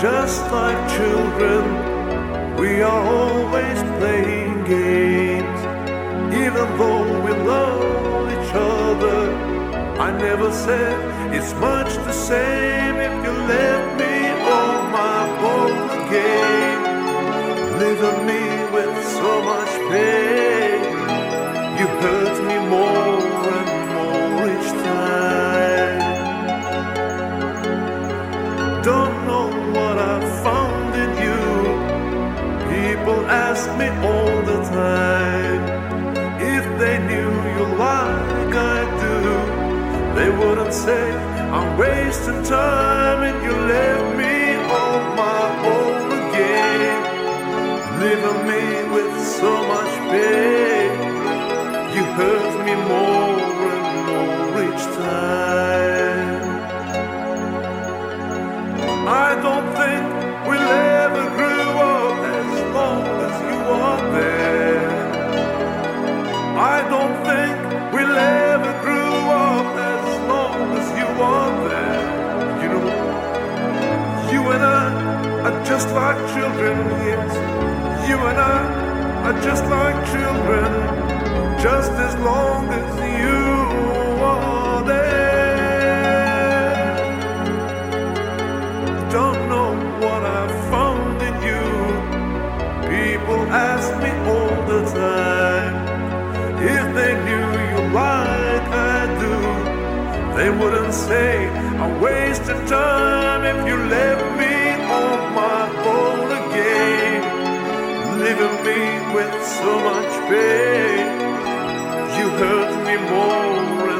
just like children. We are always playing games, even though we love each other. I never said it's much the same if you let me Don't know what I found in you. People ask me all the time if they knew you like I do. They wouldn't say I'm wasting time and you left me on my own again, leaving me with so much pain. You hurt me more and I are just like children, yes. You and I are just like children, just as long as you are there. Don't know what I found in you. People ask me all the time if they knew you like I do. They wouldn't say I wasted time if you left me on my own again, leaving me with so much pain. You hurt me and more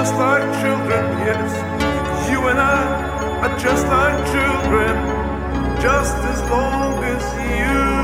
just like children, yes. You and I are just like children, just as long as you.